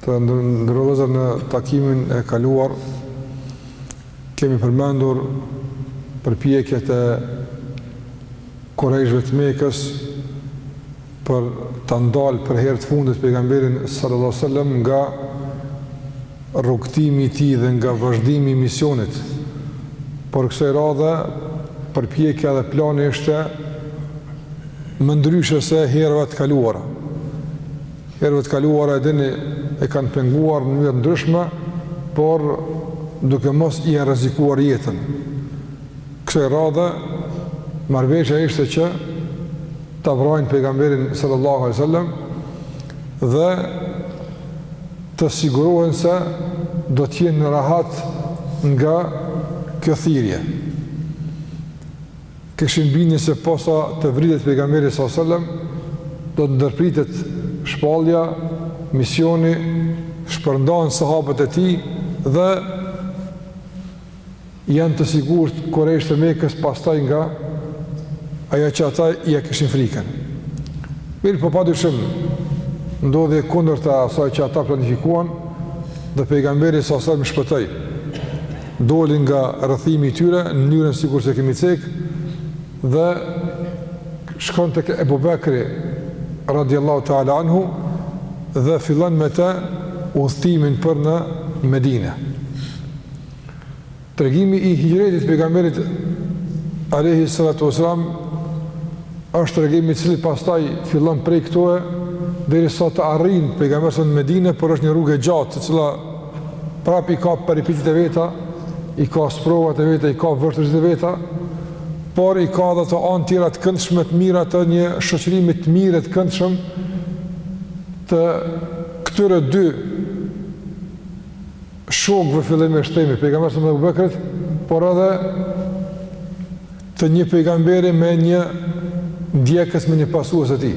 Të nderuar vëllezër në takimin e kaluar, kemi përmendur përpjekjet e Kurejshve të Mekës për ta ndalë për herë të fundit pejgamberin sallallahu alaihi wasallam nga rrugëtimi i tij dhe nga vazhdimi i misionit. Por kësaj radhe përpjekja dhe plani ishte më ndryshe se herëve të kaluara. Herëve të kaluara e dini e kanë penguar në mënyra të ndryshme, por duke mos ia rrezikuar jetën. Kësaj radhe marrëveshja ishte që ta vrajnë pejgamberin sallallahu alaihi wasallam dhe të sigurohen se do të jenë në rahat nga kjo thirrje. Kishin bindjen se posa të vritet Pejgamberi sallallahu alejhi ve sellem, do të ndërpritet shpallja, misioni, shpërndahen sahabët e tij dhe janë të sigurt kurejshët e Mekës pastaj nga ajo që ata ia kishin frikën. Mirëpo padyshim ndodhi e kundërta e asaj që ata planifikuan dhe pejgamberi sallallahu alajhi wasallam shpëtoi. Doli nga rrethimi i tyre, në mënyrën sikur se kemi cek, dhe shkon te Ebu Bekri, radiallahu ta'ala anhu, dhe fillon me te udhëtimin për në Medine. Tregimi i hixhretit pejgamberit, alejhi salatu ve selam, është tregimi i cili pastaj fillon prej këtu e derisa të arrijë pejgamberi në Medine, por është një rrugë e gjatë, e cila prapë i ka peripecitë e veta, i ka sprovat e veta, i ka vështirësitë e veta, por i ka dhe do anë tjera të këndshme të mira të një shoqërimi të mirë të këndshëm të këtyre dy shokëve fillimisht, pejgamberit me Ebu Bekrin, por edhe të një pejgamberi me një ndjekës me një pasues të tij.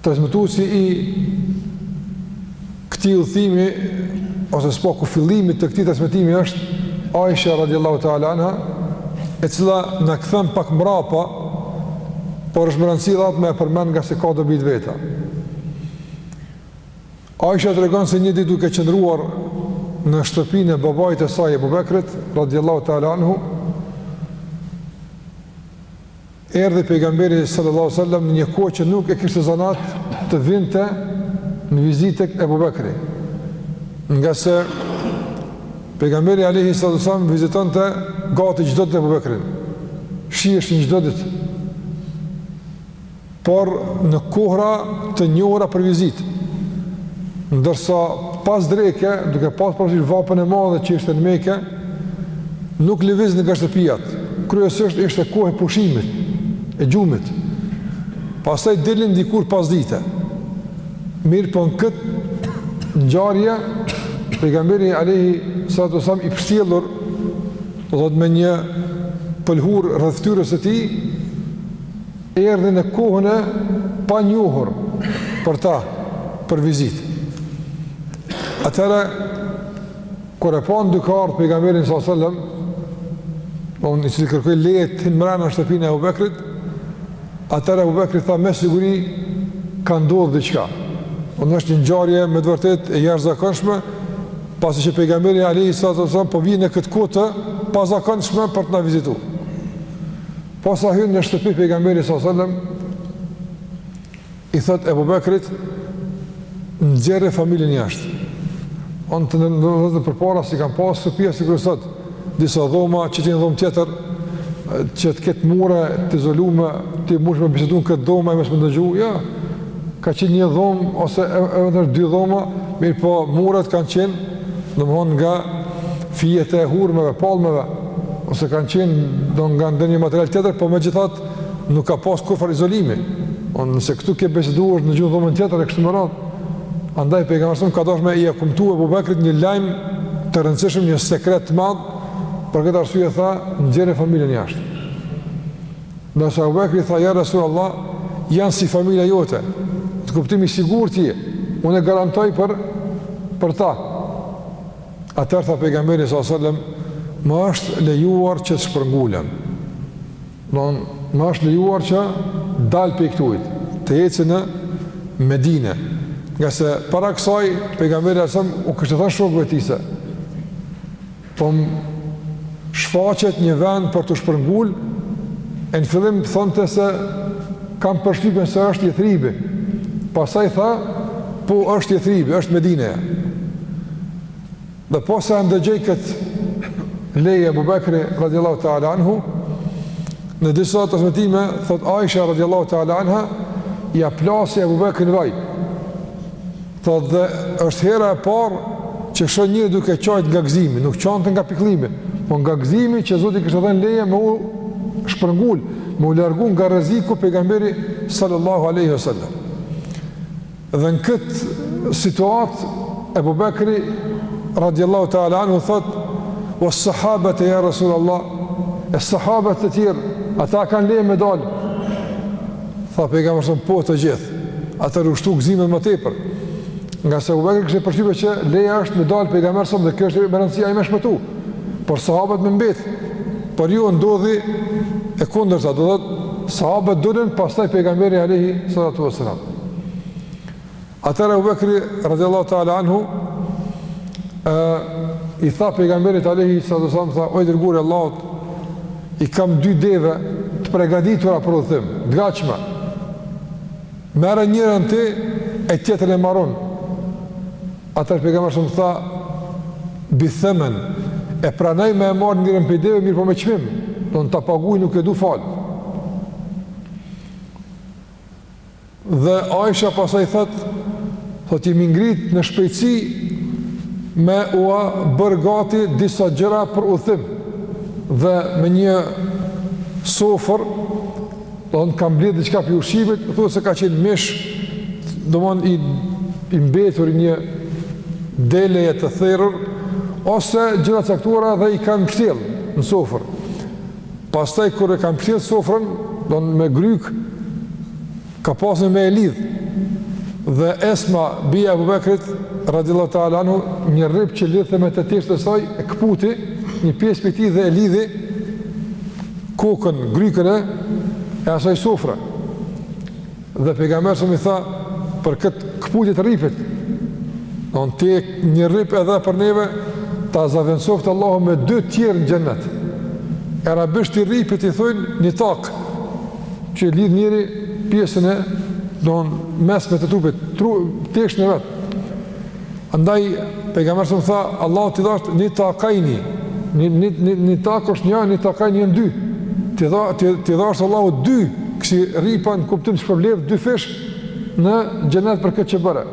Transmetuesi i këtij udhëtimi ose së paku fillimit të këtij transmetimi është Aisha radhiyallahu ta'ala anha, e cila na kthen pak mbrapa, por është me rëndësi me e përmend ngase ka dobitë e veta. Aisha tregon se një ditë duke qëndruar në shtëpinë e babait të saj Ebu Bekrit, radhiyallahu ta'ala anhu, Erdhi pejgamberi sallallahu alejhi ve sel-lem në një kohë që nuk e kishte zanat të vinte në vizitë tek Ebu Bekri. Ngase pejgamberi alejhi salatu ve selam vizitonte gati çdo ditë Ebu Bekrin. Shiheshin çdo ditë. Por në kohra të njohura për vizitë. Ndërsa pas dreke, duke pas parasysh vapën e madhe që ishte në Mekë, nuk lëviznin nga shtëpiat, kryesisht ishte kohë e pushimit, e gjumit, pastaj dilin dikur pasdite, mirëpo në këtë ngjarje, pejgamberi alejhi salatu ve selam i pështjellur, do të thotë me një pëlhurë rreth fytyrës së tij, erdhi në kohën e panjohur për ta, për vizitë. Atëherë, Kur e panë duke ardhë pejgamberin sallallahu alejhi ve sel-lem, i cili kërkoi leje të hyjë mbrenda në shtëpinë e Ebu Bekrit, atëherë Ebu Bekri tha me siguri ka ndodh diçka. Po është një ngjarje me të vërtetë e jashtëzakonshme, pasi që pejgamberi alejhi salatu ve selam po vjen në këtë kohë të pazakonshme për të na vizitu. Posa hyn në shtëpi pejgamberi sallallahu ve sel-lem, I thotë Ebu Bekrit, nxjerre familjen jashtë. Onë të nërëzë përpara s'i kanë pasë shtëpiat sikur sot, disa dhoma, që t'hyjë në dhomë tjetër, që të ketë mure të izolume, ti mundesh me bisedu në këtë dhomë, e mos me ndëgju, jo, ka qenë një dhomë, ose edhe dy dhoma, mirëpo muret kanë qenë, domethënë nga fijet e hurmeve, palmeve, ose kanë qenë do nga ndonjë material tjetër, po megjithatë, nuk ka pas kurrfarë izolimi. On nëse këtu ke biseduar është ndëgju n'dhomën tjetër e kështu me radhë. Andaj pejgamberi sa ka dashur me ia kumtuar Ebu Bekrit një lajm të rëndësishëm, një sekret të madh. Për këtë arsye tha, nxjerre familjen jashtë. Ndërsa Ebu Bekri tha ja Resulullah, janë si familja jote. N'kuptimin i sigurt je. Unë e garantoj për për ta. Atëherë tha pejgamberi sa selem, më është lejuar që të shpërngulem. Don, më është lejuar që t'dal prej këtuhit, të eci në Medinë. Ngase para kësaj pejgamberi sa u kishte thënë shokëve të tij se po më shfaqet një vend për t'u shpërngul, e në fillim thonte se kam përshtypjen se është Jethribi. Pastaj tha, po është Jethribi, është Medinë. Dhe posa e ndëgjoi këtë leje Ebu Bekri radiallahu ta'ala anhu, në disa transmetime, thot Aisha radiallahu ta'ala anha, ia plasi Ebu Bekri në vaj. Thot dhe është hera e parë që shoh njeri duke qajt nga gzimi, nuk qante nga pikllimi, po nga gzimi që Zoti i kishte dhënë leje me u shpërngull, me u largu nga rreziku pejgamberi sallallahu aleyhi sallam. Dhe në këtë situatë Ebu Bekri radiallahu ta'ala anhu thot as-sahabate ja Rasul Allah e sahabët të tjerë ata kanë leje me dalë tha pejgamberi alayhi salam po të gjithë atëherë u shtu gëzimi edhe më tepër ngase Ebu Bekri kishte përshtypje që leja është me dalë pejgamberi alayhi salam dhe kjo është me rëndësi ai me shpëtu por sahabët me mbet por jo ndodhi e kundërta do të thotë sahabët dolën pastaj pejgamberi alayhi salatu wasalam Atëherë Abu Bekri radhiyallahu ta'ala anhu ë i tha pejgamberit alayhi sallallahu alaihi wasallam tha o i dërguar i Allahut i kam dy deve të përgatitura për udhëtim, të gatshme. Merre njërën ti e tjetrën e marr unë. Atëherë pejgamberi sallallahu tha bi themen e pranoj me e marr njërën prej deve mirëpo me çmim, do të ta paguaj nuk e du fal. Dhe Aisha pastaj thotë, thotë jemi ngrit në shpejtësi me ua bërë gati disa gjëra për udhëtim dhe me një sofër domethënë kanë mbledh diçka prej ushqimit, thotë se ka qenë mish, domethënë i i mbetur një deleje të therur ose gjëra të caktuara dhe i kanë pshtjell në sofër. Pastaj kur e kanë pshtjell sofrën, domethënë me gryk, ka pasur me e lidhë, dhe Esma, bija e Ebu Bekrit, radiallahu ta'ala anhu, një rrip që lidhte me të teshat e saj, e këputi, një pjesë prej tij dhe e lidhi, kokën, grykën e, e asaj sofrës. Dhe pejgamberi alayhi salam i tha për këtë këputje të rripit. Domethënë ti një rrip e dhe për neve ta zavendsoftë Allahu me dy të tjerë në xhennet. Arabisht i rripit i thonë nitak që lidh njeri pjesën e domethënë mesme të trupit, tru, teshën e vet. Andaj, pejgamberi alayhi salam tha, Allahu t'i dhashtë nitakajni, ni, ni, ni, nitak është një, nitakajni janë dy. T'i dha, t'i dhashtë Allahu dy, kësi rripa në kuptim të shpërbleftë dy fish në xhennet për këtë që bëre.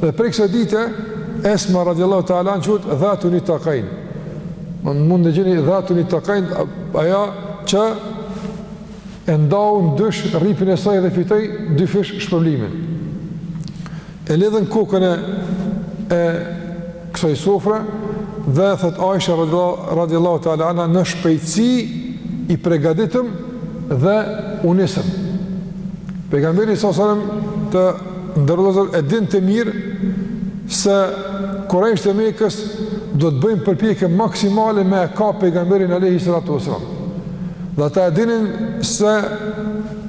Dhe prej kësaj dite, Esma radiallahu ta'ala anha u quajt dhatu nitakajni. Më mund në gjeni dhatu nitakajni, ajo që e ndau në dysh rripin e saj dhe fitoi dy fish shpërblimin. E lidhën kokën e e kësaj sofre dhe thotë Aisha radhiyallahu ta'ala anha në shpejtësi i përgatitëm dhe u nisëm. Pejgamberi sa selam të nderuar vëllezër e dinte mirë se kurejshët e Mekës do të bëjnë përpjekje maksimale me e kap pejgamberin alejhi salatu ve selam. Dhe ata e dinin se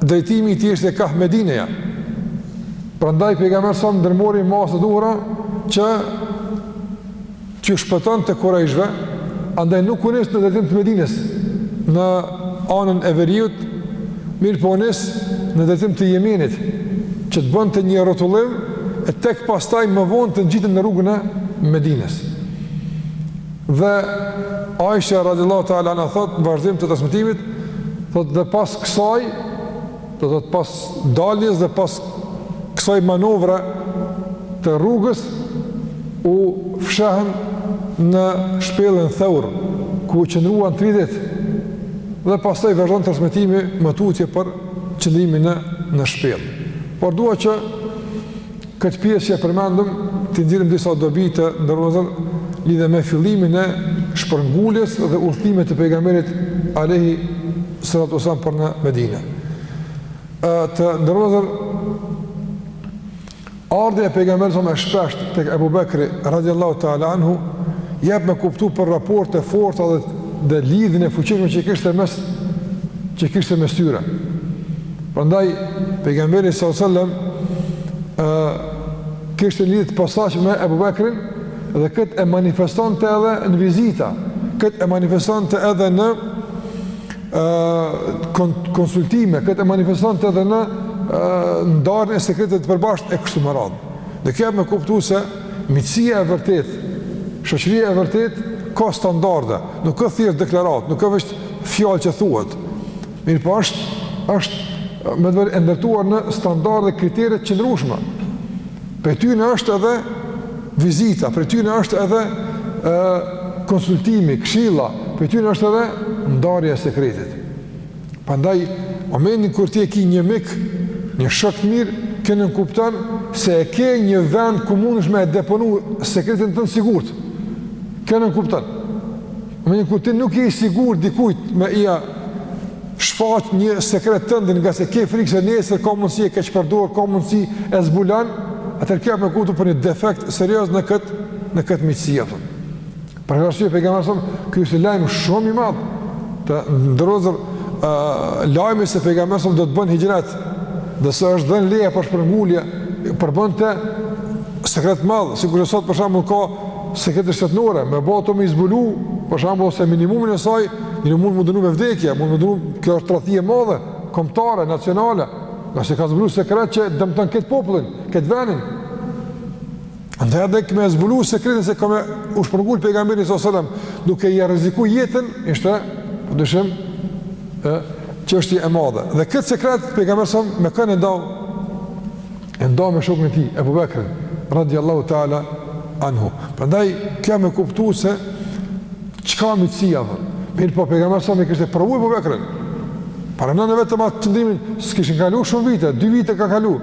drejtimi i tij është kah Medineja. Prandaj pejgamberi sa ndërmori masat e duhura që t'ju shpëtonte kurejshve, andaj nuk u nis në drejtim të Medinës, në anën e veriut, mirëpo u nis në drejtim të Jemenit, që të bënte një rrotullim, e tek pastaj më vonë të ngjiten në rrugën e Medinës. Dhe Aisha radiallahu ta'ala anha thotë, në vazhdim të transmetimit, thotë dhe pas kësaj, Do thotë pas daljes dhe pas kësaj manovre të rrugës u fshehën në shpellën Theur, ku qëndruan tri ditë dhe pastaj vazhdon transmetimi më tutje për qëndrimin në në shpellë. Por dua që Këtë pjesë që e përmendëm, të nxjerrim disa dobi të nderuar vëllezër lidhur me fillimin e shpërnguljes dhe udhëtimit të pejgamberit alejhi salatu ve selam për në Medina. Të nderuar vëllezër, ardhja e pejgamberit sa selam e shpeshtë te Ebu Bekri, radiallahu ta'ala anhu, jep me kuptu për raportet e forta dhe, dhe lidhjen e fuqishme që kishte mes që kishte mes tyre. Prandaj pejgamberi sallallahu alajhi wasallam ë kishte lidhje të posaçme me Abu Bakrin dhe këtë e manifestonte edhe në vizita, këtë e manifestonte edhe në ë konsultime, këtë e manifestonte edhe në ndarjen e sekreteve të përbashkëta e kështu me radhë. Dhe kjo jep me kuptu se miqësia e vërtetë, shoqëria e vërtetë ka standarde, nuk o thjesht deklaratë, nuk o veç fjalë që thuhet. Mirëpo është, është me e ndërtuar në standarde dhe kritere të qëndrueshme. Prej tyne është edhe vizita, prej tyne është edhe e, konsultimi, kshilla, prej tyne është edhe ndarja e sekretit. Prandaj, momentin kur ti e ki një mik, një shok të mirë, kjo nënkupton se e ke një vend ku munesh me e deponu sekretin tënd sigurt. Kjo nënkupton. me një ku ti nuk je i sigurt dikujt me ia shfaq një sekret tëndin ngase ke frikë se nesër ka mundësi e keqpërdor, ka mundësi e zbulon, atëherë kjo jep me kuptu për një defekt serioz në këtë, në këtë miqësi apo. Për këtë arsye, pejgamberi s.a.s., ky është lajm shumë i madhë, të nderuar, lajmi se pejgamberi s.a.s. do të bën hixhret, dhe se është dhënë leja për shpërngulje, përbënte sekret të madh, sikurse sot për shembull ka sekrete shtetërore, me bo ato me i zbulu, për shembull, se minimumin e saj, njeri mund me u dënu me vdekje, mund me u dënu, kjo është tradhti e madhe, kombëtare, nacionale, ngase ka zbulu sekret që dëmton këtë popullin, këtë venin. Andaj edhe me e zbulu sekretin se ka me u shpërngul pejgamberi s.a.s. duke ia rreziku jetën, ishte, pa dyshim, ë, çështje e madhe. Dhe këtë sekret, pejgamberi s.a.s. me kën e ndau, E ndau me shokun e tij, Ebu Bekrin, radiallahu ta'ala anhu. Prandaj, kjo jep me kuptu se çka miqësia, apo. Mirëpo, pejgamberi s.a.s. e kishte provu Ebu Bekrin. Paramendoni vetëm atë qëndrimin, s'kishin kalu shumë vite, dy vite ka kalu,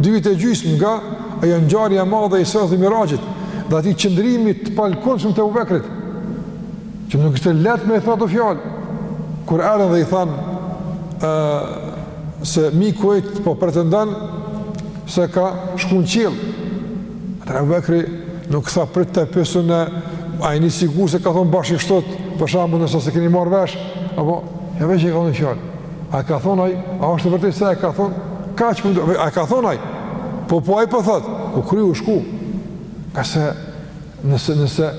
dy vite e gjysmë nga ajo ngjarja e madhe e israsë dhe miraxhit, dhe atij qëndrimi të palkundshëm të Ebu Bekrit. Që nuk ishte lehtë me i thënë ato fjalë, kur erdhën dhe i thanë, se miku yt po pretendan se ka shku në qiell. Atëherë Ebu Bekri nuk tha prit të pyesim, a jeni të sigurt se ka thonë bash kështu, për shembull mos s'e keni marrë vesh, apo, e veqë i ka thonë fjalë. A ka thonë ai, a është e vërtetë se e ka thonë, kaq pyeti, a ka thonë ai, po po ai po thotë, u kry, ka shku, ngase Nëse nëse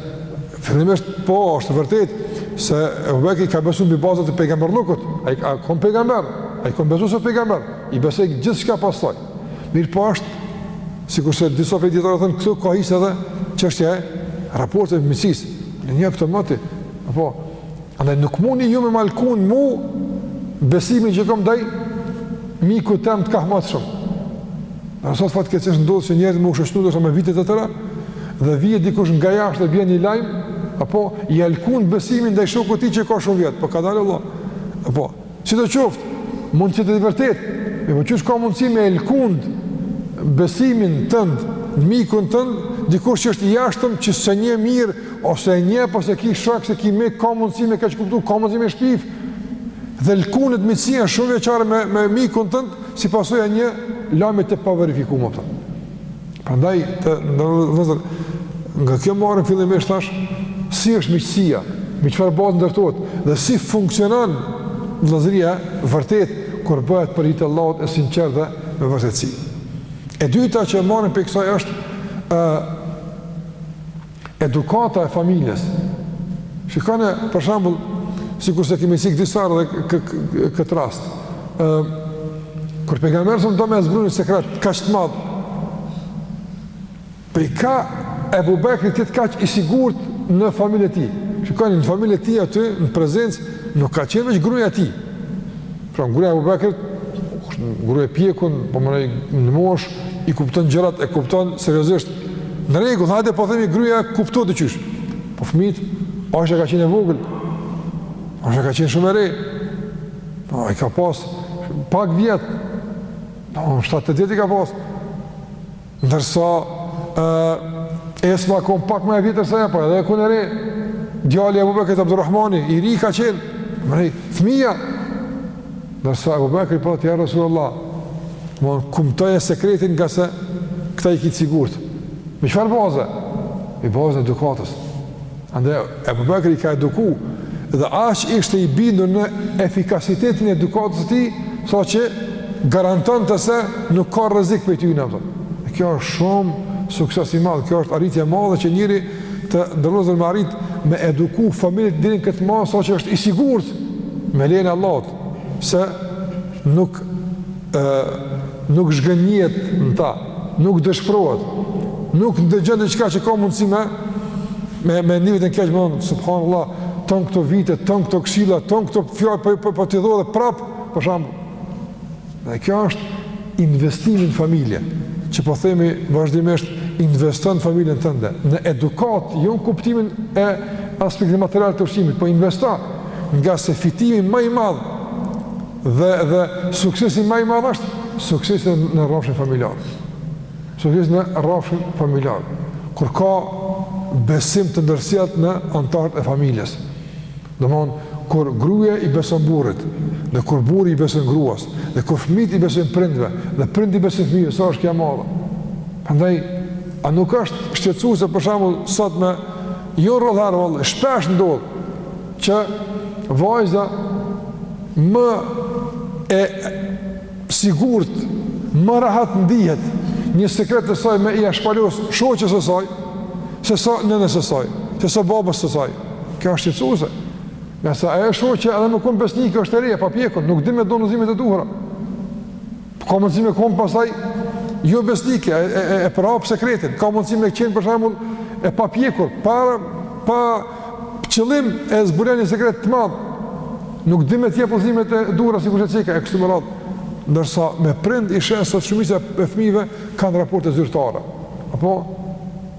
fillimisht po është vërtet se Abu Bekri ka besuar mbi baza të pejgamberlukut, ai ka kon pejgamber, ai ka besuar si pejgamber, i besoi gjithçka pastaj. Mirëpo është sikurse disa prej dijetarëve thonë këtu ka hise edhe çështja e raportit të miqësisë. E njeh këtë moti, apo Andaj nuk mundni ju me ma lkund mu besimin që kom ndaj miku tem të kahmotshëm. Ndërsa sot fatkeqësisht ndodhë që njerëzit me u shoqnu dhe me vite të tëra dhe vjen dikush nga jashtë dhe bjen një lajm apo ia lkund besimin ndaj shokut tij që ka shumë vjet, po kadal vlla. Apo, Sido qoftë, mund të jetë e vërtetë, mirëpo qysh ka mundësi me e lkund besimin tënd, në mikun tënd, dikush që është i jashtëm që s'e njeh mirë, ose e njeh, po s'e ki shok, s'e ki mik, ka mundësi me keqkuptu, ka mundësi me shpif, dhe lkundet miqësia shumëvjeçare me, me mikun tënd, si pasojë e një lajmi të paverifikum, prej ta. Prandaj të nderuar nga kjo marrim fillimisht, pra si është miqësia, mbi çfarë bazë ndërtohet dhe si funksionon vëllazëria e vërtetë kur bëhet për hir të Allahut e sinqertë dhe me vërtetësi. E dyta që marrim prej kësaj është ë Edukata e familjes. Shikone, për shembull, sikurse kemi cek disa herë dhe këtë rast, e, kur Pejgamberi alejhi selam do me ia zbulu një sekret, kaq të madh, prej ka Ebu Bekri të jetë kaq i sigurt në familjen e tij. Shikone, në familjen e tij aty, në prezencë, nuk ka qenë veç gruja e tij. Pra gruja e Ebu Bekrit, një gru e pjekun, po mendoj në moshë, i kupton gjërat, e kupton seriozisht. Në rregull, hajde po themi gruja e kupton diqysh. Po fëmijët, Aishja ka qenë e vogël, Aishja ka qenë shumë e re. Po, i ka pas pak vjet, po, 7-8 vjet i ka pas. Ndërsa, ë, Esma ka kon pak ma e vjetër se ajo, por edhe ajo ka kon e re. Djali i Ebu Bekrit Abdurrahmani, i ri ka qenë, more, fmija. Ndërsa, Ebu Bekri po thotë ja Resulullah, domethënë kumtoje sekretin ngase këta i ki të sigurt. Me çfarë baze? Me bazën e edukatës. Andaj Ebu Bekri i ka eduku dhe aq ishte i bindur në efikasitetin e edukatës së tij, saqë garantonte se nuk ka rrezik prej tyne aty. Kjo është shumë sukses i madh, kjo është arritje e madhe që njeri, të nderuar vëllezër, me arrit me eduku familjet deri në këtë masë, saqë është i sigurt me lejen e Allahut se nuk ë nuk zhgënjyhet në ta. nuk dëshpërohet, nuk ndëgjon diçka që ka mundësi me, me, me ndi veten keq, me thënë, subhanallah, tonë këto vite, tonë këto këshilla, tonë këto fjalë, për, për, për t'i dho dhe prapë, për shembull. Dhe kjo është investimi në familje, që po themi vazhdimisht, investo në familjen tënde, në edukatë, jo në kuptimin e aspektit material të ushqimit, po investo, ngase fitimi ma i madh, Dhe, dhe suksesi ma i madh është suksesi në rafshin familjar. Suksesi në rafshin familjar. Kur ka besim të ndërsjellë në anëtarët e familjes. Domethënë, kur gruja i beson burrit, dhe kur burri i beson gruas, dhe kur fmijt i besojnë prindve, dhe prindi i beson fmijve, sa është kjo e madhe. Prandaj, a nuk është shqetësuse për shembull sot me, jo rrallëherë, shpesh ndodh, që vajza më e sigurt, më rahat ndihet një sekret të saj me ia shpalos shoqes së saj, sesa nënës së saj, sesa babës së saj. Kjo është shqetësuse. Ngase ajo shoqe edhe me kon besnike është e re, e papjekun, nuk di me dhon udhëzimet e duhura. Ka mundësi me kon pastaj jobesnike, e, e, e përhap sekretin, ka mundësi me qenë për shembull e papjekur, pa, pa qëllim e zbulon një sekret të madh, nuk di me t'i jep udhëzimet e duhura sikurse ceka, e kështu me radhë, ndërsa me prind i sheh sot shumica e fmijve kanë raporte zyrtare, apo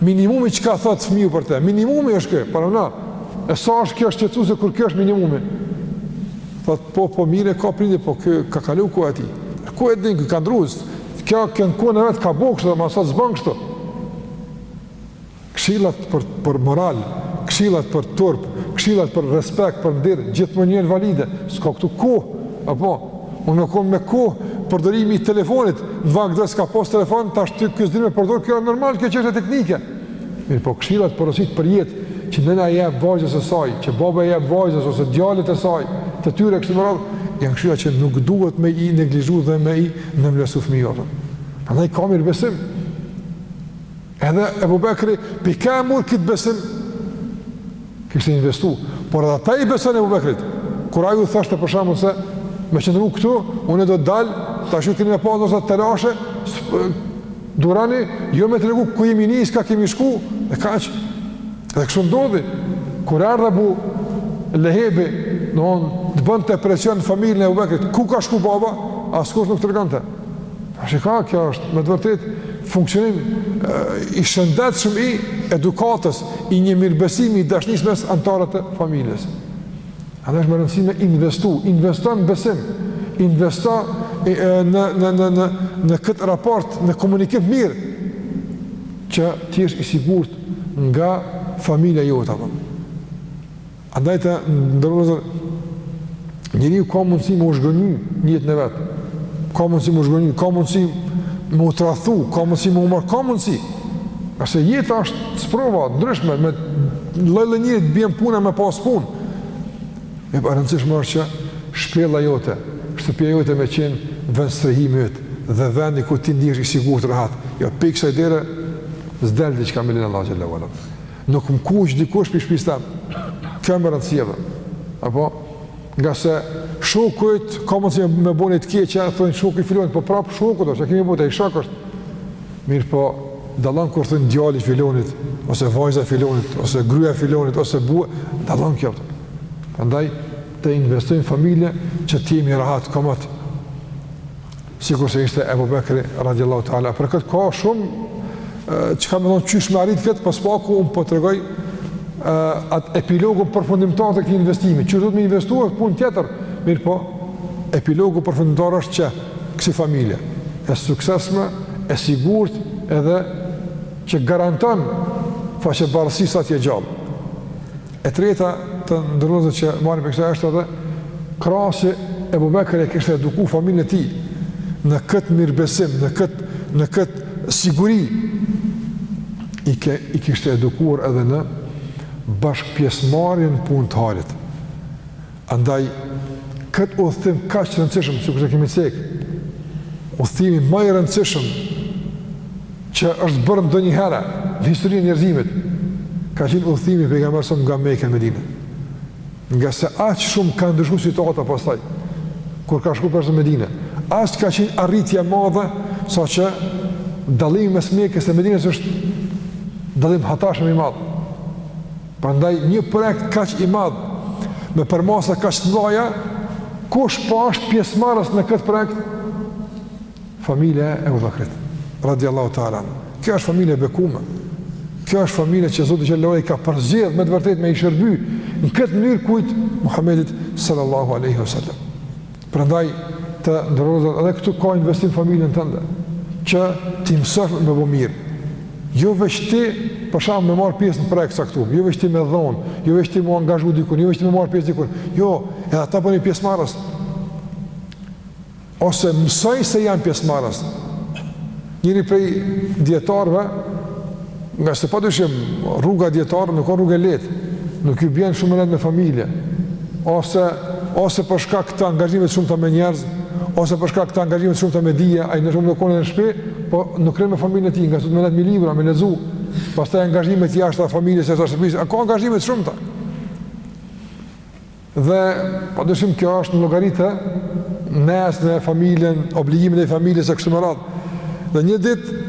Minimumi çka thot fëmiu për te, minimumi është ky, para na. E sa është kjo shqetsuse kur kjo është minimumi? Thot po po mirë ka prindi, po ka kalu koha e tij. Koha din ka ndru. Ka kon kohë, vet ka bo kshtu, ma sot s'bon kështu. Këshillat për për moral, këshillat për turp, këshillat për respekt, për nder, gjithmonë janë valide. S'ka këtu kohë, apo Unë në kon me kohë përdorimi i telefonit, n'vakt s'ka pas telefon, tash ti ki me dit me përdor kjo është normal kjo çështje teknike. Mirëpo këshillat porosit për jetë që nëna i jep vajzës së saj, që baba i jep vajzës ose djalit të saj, të tyre kështu me radhë, janë këshilla që nuk duhet me i neglizhu dhe me i nënvlersu fëmijët. Prandaj ka mirë besim. Edhe Ebu Bekri, pikë e mur këtë besim, kishte investu, por edhe ata i besonin Ebu Bekrit, kur aj u thashte për shembull se, me qëndru këtu, unë do të dalë, tash keni me pas do telashe, durani, jo me tregu ku jemi nis, ka kemi shku, e kaq, edhe kështu ndodhi, kur erdh Ebu Lehebi, në onë, të bonte presion në familjen e Ebu Bekrit, ku ka shku baba, askush nuk tregante, A shika, kjo është me të vërtet funksionim i shëndetshëm i edukatës, i një mirëbesimi i dashnisë mes anëtarëve të familjes. Andaj është me rëndësi me investu, investo në besim, investo në në në në në këtë raport, në komunikim mirë që të jesh i sigurt nga familja jote apo. Andaj të nderuar, njeriu ka mundësi me u zhgënjy n'jetën e vet, ka mundësi me u zhgënjy, ka mundësi me u tradhtu, ka mundësi me u marrë, ka mundësi. Se jeta është sprova ndryshme, me lloj-lloj njeri të bjen puna me pas punë. E por rëndësishme është që shpella jote, shtëpia jote me qenë vendstrehimi yt dhe vendi ku ti ndihesh i sigurtë rahat. Jo, pi kësaj dere s'del diqka me lejen Allahu xhele ve ala. Nuk më skuq dikush pi shpisë teme. Kjo e me rëndësi edhe. Apo? Ngase shoku jot ka mundësi me bo një të keqe thonë shoku i filonit, po prapë shoku jot është, e kemi bota, i shak është. Mirëpo, dallon kur thonë djali i filonit, ose vajza e filonit, ose gruja e filonit, ose bu, dallon kjo. Prandaj, të investojmë n'familje që t'jemi rahat, komot. sikurse ishte Ebu Bekri radiallahu ta'ala, për këtë ka shumë, qka me thonë qysh me arritë këtë, po s'paku unë po tregoj, atë epilogu përfundimtar të këtij investimi, qysh duhet me investu e punë tjetër, mirëpo, epilogu përfundimtar është që kësi familje, e suksesshme, e sigurt, edhe që garanton faqebardhësi sa t'je gjallë. E treta të nderuar që marrim prej kësaj është edhe kjo se Ebu Bekri e kishte eduku familjen e tij në këtë mirëbesim, në këtë, në këtë siguri i, ke, i kishte edukuar edhe në bashkëpjesëmarrje në punë të hajrit. Andaj, këtë udhëtim kaq të rëndësishëm, sikurse kemi cekë, udhëtimi më i rëndësishëm që është bërë ndonjëherë në historinë e njerëzimit, ka qenë udhëtimi i pejgamberit a.s. nga Meka në Medinë. Nga se aq shumë ka ndryshuar situata pastaj kur ka shkuar në Medinë. Aq ka qenë arritje e madhe saqë dallimi mes Mekës e Medinës është dallim hatashëm i madh. Prandaj një projekt kaq i madh me përmasa kaq të mëdha, kush po është pjesëmarrës në këtë projekt? Familja e Abu Bakrit radiallahu ta'ala. Kjo është familje e bekuar. Kjo është familje që Zoti xhelle shanuhu e ka përzgjedh me të vërtetë me i shërby në këtë mënyrë kujt Muhamedit sallallahu alaihi wasallam. Prandaj të nderuar edhe këtu ka investim në familjen tënde, që t'i mësosh me bo mirë. Jo veç ti, për shembull me marr pjesë në projekt të caktum, jo veç ti me dhon, jo veç ti m'u angazhu dikun, jo veç ti me marr pjesë dikun. Jo, edhe ata bëni pjesëmarrës. Ose mësoji të jenë pjesëmarrës. Njëri prej dijetarëve, nga se padyshim rruga e dijetarëve nuk o rrugë e lehtë, nuk iu bjen shumë me nejt me familje, ose ose për shkak të angazhimeve të shumta me njerëz, ose për shkak të angazhimeve të shumta me dije, ai ndoshta kon në shtëpi, po nuk rri me familjen e tij, nga se duhet me nejt me libra, me lexu, pastaj angazhimet jashtë familjes, jashtë shtëpisë, ka angazhime të shumta. Dhe padyshim kjo është në llogari të nejes me familjen, obligimin ndaj familjes e kështu me radhë. Dhe një ditë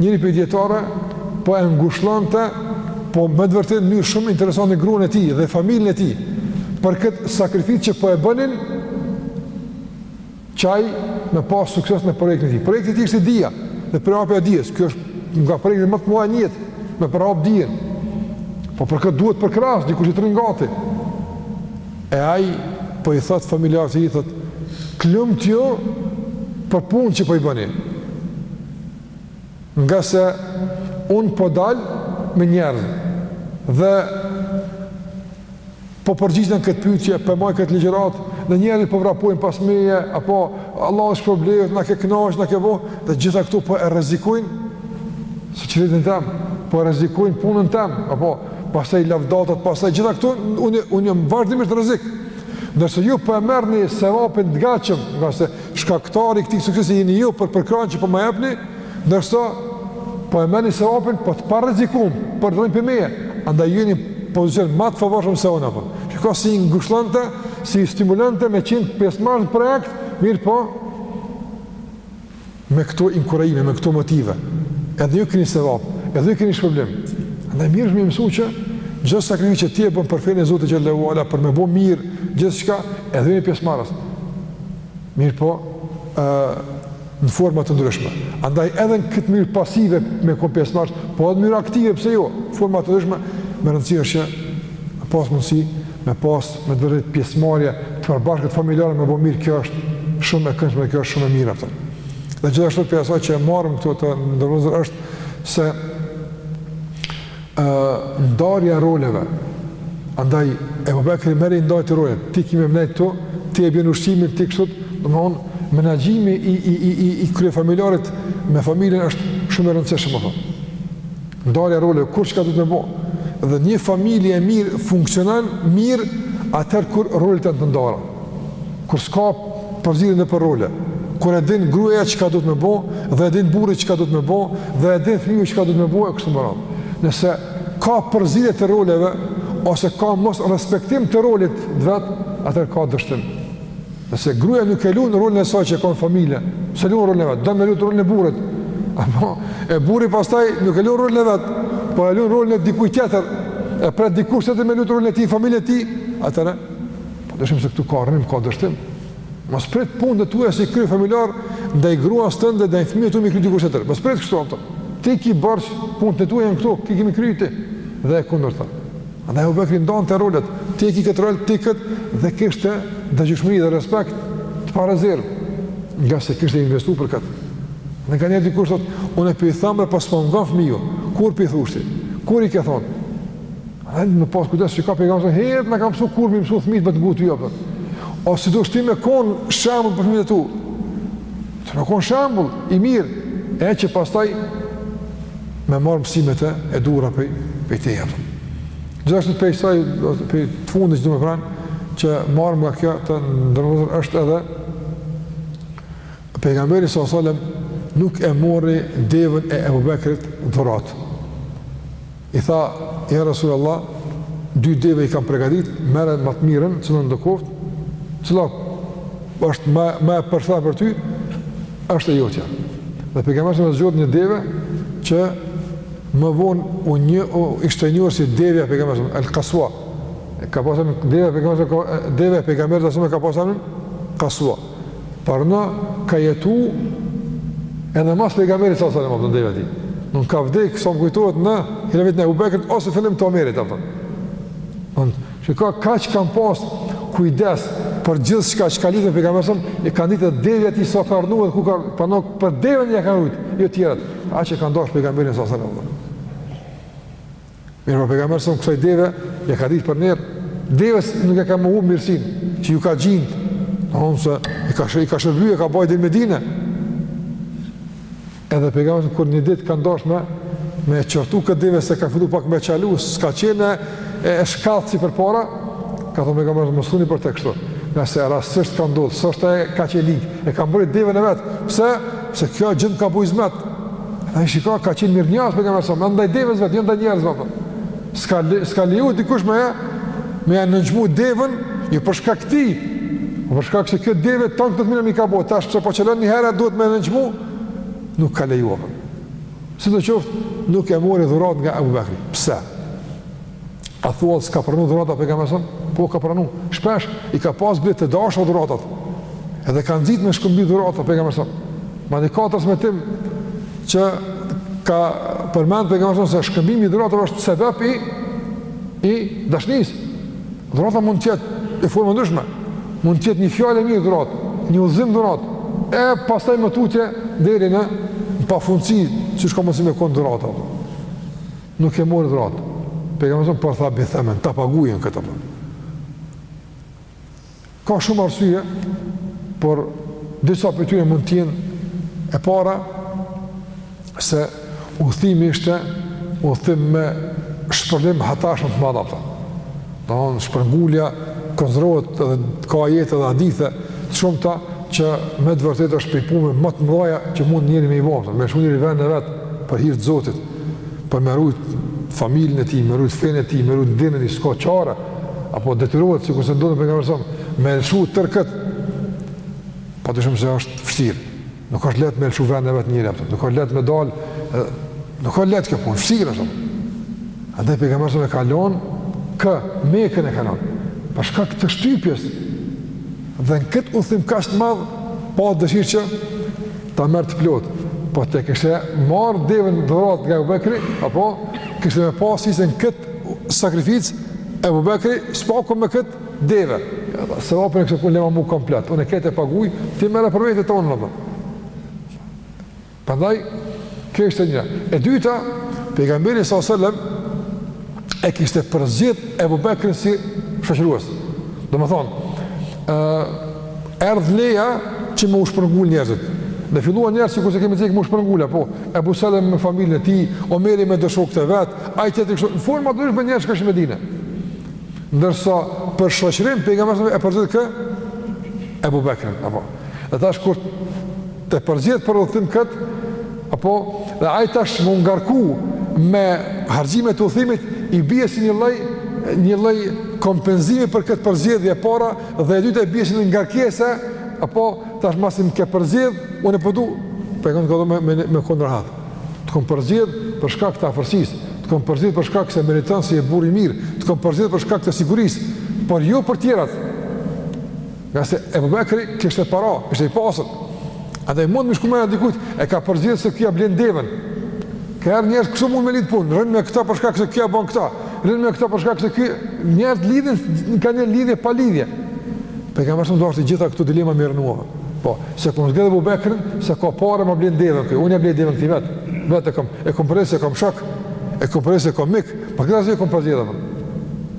njëri prej dijetarëve po e ngushllonte po me të vërtetë në mënyrë shumë interesante gruan e tij dhe familjen e tij për këtë sakrificë që po e bënin që ai me pas sukses në projektin e tij. Projekti i tij ishte dija, dhe përhapja e dijes. Kjo është nga projektet më të mëdha në jetë, me përhap dijen. Po për këtë duhet përkrahas dikush që të rrin gati. E ai po i thot familjarëve të tij thot, "Lum si ju për punë që po i bëni." Nga se un po dal me njerëz dhe po përgjigjna këtë pyetje, po e maj këtë ligjërat, dhe njerëzit po vrapojnë pas meje, apo po na i zgjidh problemet, na ke kënaqë, na ke bo, dhe gjitha këto po e rrezikojnë sinqeritetin tem, po e rrezikojnë punën tem, apo pastaj lavdatat, pastaj gjitha këto unë unë jam vazhdimisht në rrezik. Ndërsa ju po e merrni sevapin të gatshëm, nga se shkaktari i këtij suksesi jeni ju për përkrahjen që po më jepni, Ndërsa, po e merrni sevapin, po të pa rrezikum, për dallim prej meje, andaj jeni në pozicion ma të favorshëm se unë, po. Çka si i ngushllonte, si i stimulonte me qenë pjesëmarrës në projekt, mirëpo, me këto inkurajime, me këto motive, edhe ju keni sevap, edhe ju keni shpërblim. Andaj mirë është me i mësu që, çdo sakrificë që ti e bën për fenë e Zotit xhele ue ala, për me bo mirë, gjithçka, edhe jeni pjesëmarrës. Mirëpo, uh, në forma të ndryshme. Andaj edhe në këtë mënyrë pasive me kon pjesëmarrës, po edhe në mënyrë aktive, pse jo, forma të ndryshme, me rëndësi është që me pas mundësi, me pas me të vërtetë pjesëmarrje të përbashkët familjare me bo mirë, kjo është shumë e këndshme, kjo është shumë e mirë, apëton. Dhe gjithashtu prej asaj që e marrëm këtu të nderuar vëllezër është se ë ndarja e roleve andaj Ebu Bekri merr e i ndante rolet ti ki me nejt këtu ti e bjen ushqimin ti kështu domethënë menaxhimi i, i, i, i, i kryefamiljarit me familjen është shumë e rëndësishme domethënë ndarja e roleve kush çka duhet me bo dhe një familje e mirë funksionan mirë atëherë kur rolet janë të ndara kur s'ka Përzirje nëpër role. Kur e din gruaja çka duhet me bo, dhe e din burri çka duhet me bo, dhe e din fëmiu çka duhet me bo, e kështu me radhë. Nëse ka përzirje të roleve, ose ka mosrespektim të rolit të vet, atëherë ka dështim. Nëse gruaja nuk e lun rolin e saj që e ka në familje, s'e lun rolin e vet, do me lujt rolin e burrit. Apo, e burri pastaj nuk e lun rolin e vet, po e lun rolin e dikujt tjetër, e pret dikush tjetër me lujt rolin e tij, familjes tij, atëherë e, Pa dyshim se këtu ka rrënim, ka dështim. Mos prit punët e tua si kryefamiljar ndaj gruas tënde, ndaj fëmijëve tu me i kry dikush tjetër. Mos prit kështu ato. Ti ki borxh, punët e tua janë këto, ti ki me i kry ti dhe e kundërta. Andaj Ebu Bekri i ndante rolet, ti e ki këtë rol, ti kët dhe kishte dëgjueshmëri dhe respekt të parezervë, ngase kishte investuar për këtë. Nganjëherë dikush thotë, unë po i tham po s'po ngon fëmiu, kur po i thush ti? Kur i ke thonë? Ai me pas kujdes çka pejgamberi herë na ka mësuar kur me i mësu fëmijët me të gutu jopën. Ose duhet ti me kon shembull për fëmijët e tu. Ti me kon shembull i mirë e që pastaj me marr mësimet e duhura prej teje. Gjithashtu prej asaj për fund do të them që marrëm nga kjo të nderuar vëllezër është edhe pejgamberi sallallahu alajhi wasallam nuk e morri deven e Abu Bekrit dhuratë. I tha, Ja Resulallah, dy deve i kam pregadit, merre ma të mirën, cilëndo koftë, cila është ma, ma e përshtatshme për ty, është e jotja. Dhe pejgamberi alejhi selam zgjodh një deve që më vonë u një u ishte njohur si devja e pejgamberit El Qaswa. Ka pas emnin devja e pejgamberit, devja e pejgamberit alejhi selam ka pas emnin Qaswa. Por në ka jetu edhe mas pejgamberit sa sallam apëton devja e tij. Nuk ka vdek, sa më kujtohet në hilafet të Ebubekrit, ose fillim të Omerit apëton. Shiko kaq kanë pas kujdes për gjithçka që ka lidhje me pejgamberin, e kanë ditë devja e tij sa ka rrnu edhe ku ka rrnu, për nuk për deven e tij e ka rrnu, jo tjerat, çka i ka ndodh pejgamberit sa sallam apëton. Mirëpo pejgamberi sa kësaj deve ja ka ditë për ner, devës nuk e ka mohu mirësinë, që ju ka gjind. Domethënë se i ka shë, i ka shërby, e ka bajt deri në Medinë. Edhe pejgamberi kur një ditë kanë dashtë me me qortu këtë deve se ka fillu pak me çalu, s'ka qenë e, e shkathtë si përpara, ka thonë pejgamberi mos thuni për te kështu. Nëse rastësisht ka ndodh, s'është kaq e ligë, e ka mbrojt devën e vet. Pse? Se kjo gjithë ka bo hyzmet. Ai shiko ka qenë mirënjohës pejgamberi sa, ndaj devës vetë, jo ndaj njerëzve apo. S'ka s'ka leju dikush me me ja nënçmu devën, jo për shkak të tij. Po për shkak se kjo deve tanë këtë të mirë m'i ka bo, tash pse po çalon një herë duhet me nënçmu? Nuk ka leju. Sidoqoftë, nuk e mori dhuratë nga Abu Bakri. Pse? A thua s'ka pranu dhurata pejgamberi Po ka pranu, shpesh i ka pas bile të dashura dhuratat Edhe ka nxit me shkëmby dhurata pejgamberi sa Madje ka transmetim që ka përmend pejgamberi se shkëmbimi i dhuratave është sebep i i dashnisë Dhurata mund të jetë në forma të ndryshme Mund të jetë një fjalë e mirë dhuratë Një udhëzim dhuratë E pastaj më tutje deri në pafundësi se çka mundet me konë dhurata Nuk e mori dhuratë. Pejgamberi sa por tha bi themen, ta paguaj këtë apo. Ka shumë arsye, por disa prej tyre mund të jenë e para se udhëtimi ishte udhëtim me shpërblim hatashëm të madh apo. Don shpërngulja konsiderohet edhe ka ajete edhe hadithe të shumta që me të vërtetë është prej punëve më të mëdha që mund njeri me i bo, me lëshu njeri venin e vet për hir të Zotit. për me rujt familjen e tij, me rujt fenë e tij, me rujt dinin e tij, s'ka çare, apo detyrohet sikurse i ndodhi pejgamberit sa me lëshu tërë kët. Padyshim se është vështirë. Nuk është lehtë me lëshu vendin e vet njeri apo. Nuk është lehtë me dal. Nuk është lehtë kjo punë, vështirë është. Andaj pejgamberi sa e ka lënë kë Mekën e ka lënë. Për shkak të shtypjes. Dhe në këtë udhëtim kaq të madh pat dëshirë që ta merr të plotë. Po ta kishte marr devën dhuratë nga Abu Bekri, apo kishte me pas hise në kët sakrificë edhe Abu Bekri, së paku me kët deve. Sevapin e kësaj pune lema mu komplet. Unë këtë e paguaj, ti merre për vete tonën apo. Prandaj kjo ishte një. E dyta, pejgamberi sallallahu alajhi wasallam e kishte përzgjedh Ebu Bekrin si shoqërues. Domethënë, erdh leja që me u shpërngul njerëzit. Dhe filluan njerëzit siç kurse kemi cek me u shpërngul, apo, Ebu Seleme me familjen e tij, Omeri me do shokë të vet, ai tjetri kështu, në formë të ndryshme njerëzit kështu në Medine. Ndërsa, për shoqërim, pejgamberi a.s. e përzgjedh kë, Ebu Bekrin, apo. Dhe tash kur ti e përzgjedh për udhëtim këtë, Apo, dhe ai tash me u ngarku me harxhime të udhëtimit i bie si një lloj një lloj kompenzimi për këtë përzgjedhje, e para, dhe e dyta i bie si një ngarkesë, apo tash masi m'ke përzgjedh, unë po du pejgamberi ka me me, me kon rahat. Të kom përzgjedh për shkak të afërsisë, të kom përzgjedh për shkak se meriton se je burrë i mirë, të kom përzgjedh për shkak të sigurisë, por jo për tjerat. Ngase Ebu Bekri kishte para, ishte i pasur. Andaj mund me i shku mendja dikujt, e ka përzgjedh se kish me ia ble devën. Ka njerëz kështu mund me lidhë punë, rri me këta për shkak se kjo bon këta, rri me këta për shkak se kjo, njerëzit lidhin, kanë njerëz lidhje pa lidhje. Pejgamberi a.s. ka dashtë gjitha këto dilema me i rrënu, apo. S'e kom zgjedh Ebu Bekrin, se ka pare me ble devën, jo unë e blej devën te ti vetë, vetë e kom, e kom për atë se e kom shok, e kom për atë se e kom mik, Për këtë arsye kom përzgjedh, apo.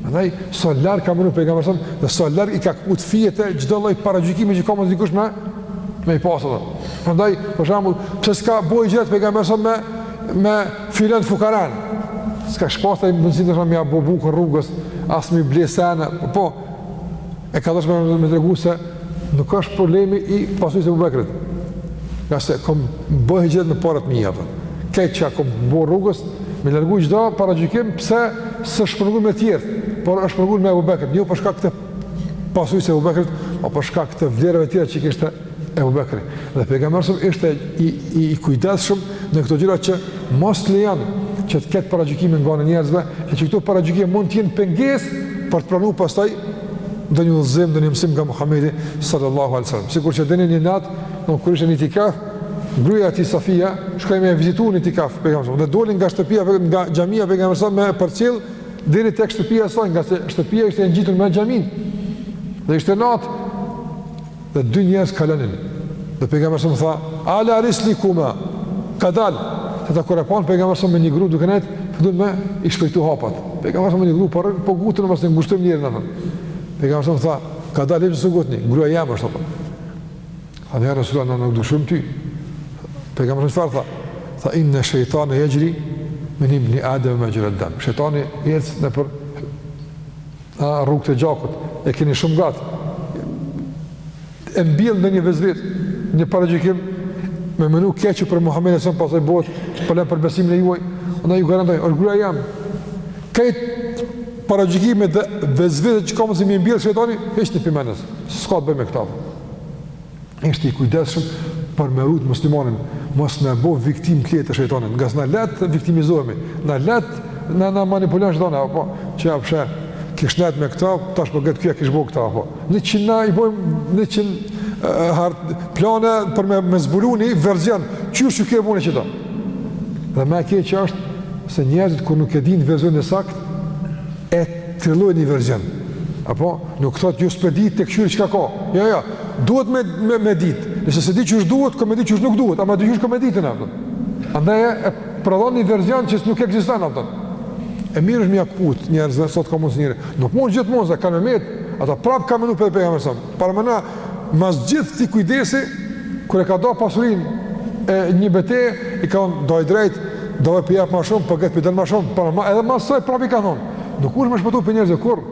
Andaj, sa larg ka menu pejgamberi a.s., dhe sa larg i ka këput fijet e çdo lloj paragjykimi që ka mujt dikush me, me i pasë dhe. Andaj, për shambull, pse s'ka bo hixhret pejgamberi a.s. me, me filan fukaran, s'kish pasë ai mundësi as me ia bo bukën e rrugës, as me i ble sene, apo, E ka dashur me tregu se nuk është problemi i pasurisë së Abu Bekrit. Ngase kom bo hixhret me paret e mia, apo. Këtë ia kom bo rrugës, me largu çdo paragjykim, pse s'është shpërngul me tjertë, por është shpërngul me Abu Bekrin, jo për shkak të pasurisë së Abu Bekrit, po për shkak të vlerave tjera që kishte Ebu Bekri. Dhe pejgamberi a.s. ishte i i, i kujdesshëm në këto gjëra që mos lejon që të ketë paragjykime nga ana e njerëzve, e që këto paragjykime mund të jenë pengesë për të pranuar pastaj ndonjë udhëzim ndonjë mësim nga Muhamedi sallallahu alaihi wasallam. Sikur që dini një natë, do kur ishte në itikaf, gruaja e tij Safia shkoi me e vizituar në itikaf pejgamberin. Dhe doli nga shtëpia nga xhamia pejgamberi a.s. me e përcjell deri tek shtëpia e saj, ngase shtëpia ishte e ngjitur me xhamin. Dhe ishte natë, dhe dy njerëz kalonin. Dhe pejgamberi a.s. u tha, ala rislikuma, kadal, se ata kur e panë pejgamberin a.s. me një gru duke nejtë, fillun me i shpejtu hapat. Pejgamberi a.s. me një gru, po, po nguten e mos t'e ngushtojmë njerin, apo. Pejgamberi a.s. u tha, kadal, pse nguteni, gruja jem është, apo. Thanë ja Resulallah, ne nuk dyshojmë ty. Pejgamberi a.s. u tha, tha, inne shejtane jexhri min ibni Adem mexhre dem. Shejtani ecën nëpër A, rrugët e gjakut, e keni shumë gatë. E mbjell ndonjë vesves, një paragjykim, me menu keq për Muhammedin alejhi selam, pastaj bohet problem për besimin e juaj, andaj ju garantoj, osht gruja jem, krejt paragjykimet dhe vesveset që ka mundësi me i mbjellë shejtani, hiqni prej menes, s'ka të bojë me këta. ishte i kujdesshëm për me rujt muslimanin, mos me bo viktimë të letë të shejtanit, ngase na letë viktimizohemi, na letë na, na manipulon shejtani, apo, çka, pse kish nejt me këta, tash po këtu çka kish bo këta, apo, njëqin na i bojmë, njëqin farë plane për me, me zbulu një verzion, që qysh ke puna qeta? Dhe ma e keqja është, se njerëzit kur nuk e din verzionin e saktë, E trillojnë një verzion. Apo, nuk thotë jo s'pe di të kshyri çka ka. Jo, jo, duhet me, me, me ditë. Nëse s'e di qysh duhet, ka me ditë qysh nuk duhet. Ama diqysh ka me ditë në apëton. Andaj e, e prodhon një verzion që nuk ekziston apëton. E mirë është me jau kput njerëzve, sa ka mundësi njeri. Nuk mund gjithmonë, se ka me metë. Ata prapë ka me menu për e pejë Mas gjithë këtij kujdesi, kur e ka da pasurinë e një beteje, i kanë thonë, daje drejt, do p'i jep ma shumë, për këtë p'i don ma shumë, për ma, edhe mas saj, prap i kanë thonë, nuk osht me shpëtu prej njerëzve kurrë,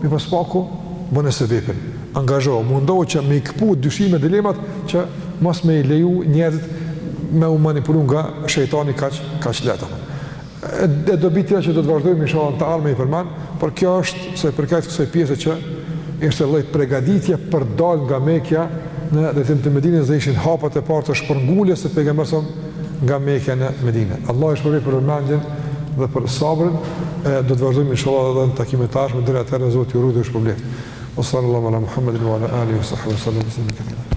mirëpo s'paku, bone sebepin, angazhohu, mundohu që me i këput dyshimet, dilemat, që mos me i leju njerëzit me u manipulu nga shejtani kaq, kaq letë. E dobi tjera që do të vazhdojmë inshallah në të ardhmen i përmend, por kjo është sa i përket kësaj pjesë që ishte lloj pregaditje për dal nga Mekja në drejtim të Medinës dhe ishin hapat e parë të shpërnguljes së Pejgamberit alejhi selam nga Mekja në Medinë. Allahu ju shpërbleftë për vëmendjen dhe për sabrin, e do të vazhdojmë inshallah edhe në takimet e ardhshme, deri atëherë Zoti ju rujtë, ju shpërbleftë. Wa sallallahu ala Muhammedin wa ala alihi wa sahbihi sallam